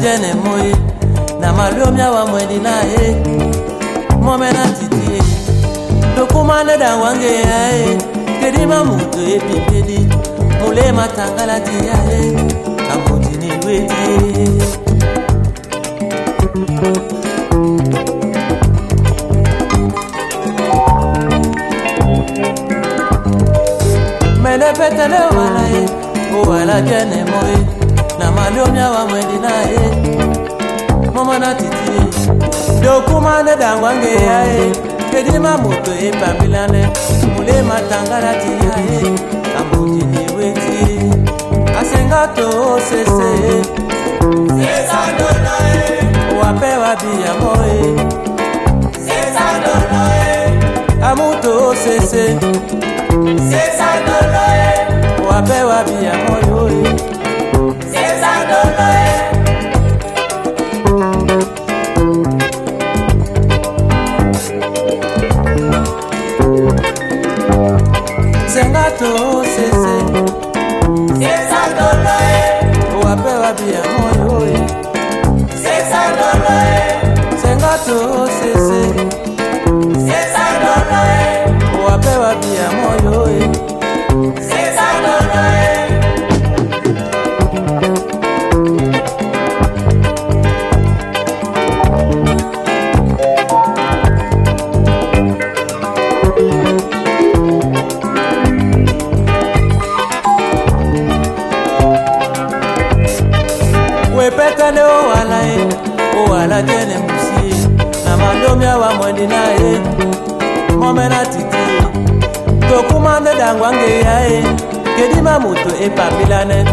jene moye na malomia wa mwedi na ye mome na titi ye dokumane da wange ya ye kedima muto ye pipidi mule matangala ti ya ye kamotini weti ye mene petele wala ye o wala jene moye na malomia wa mwedi na ye mama na titi ye dokumane da wange ya ye kedima moto ye pambilane mule matangala ti ya ye kamotini weti asenga to sese. E, wapewa bia moye amuto sese wapewa bia moyo ye sesa dolo e. senga to sese. Sesa dolo e, wapewa bia moyo ye sesa dolo e, senga to sese. Sesa dolo e, wapewa bia moyo adene musi na madomi awa mwende na ye. Mome na titi tokumande dangwange ya ye. Kedima moto epambilane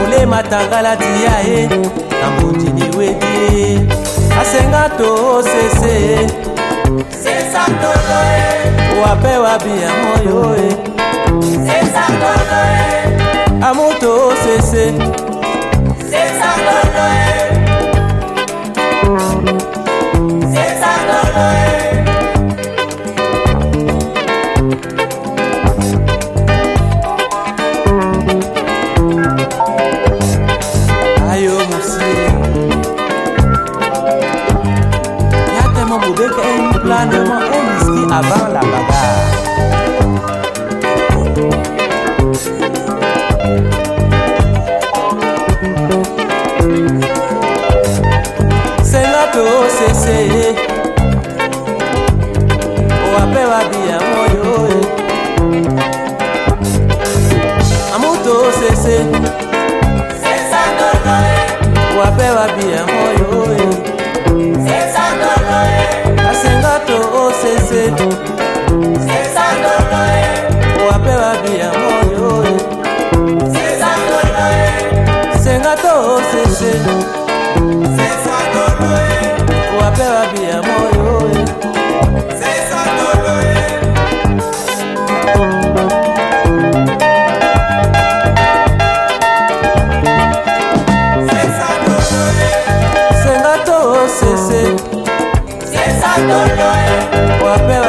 molema tangala ti ya ye. Na mondini wedi ye. Asenga to sese wape wabiya moyo ye. Amuto sese. avant la bagarre. Sengato osese oapewa bia moyo amuto osese oapewa bia moyo mabewa biya moyo eh? sengato sese. Wapea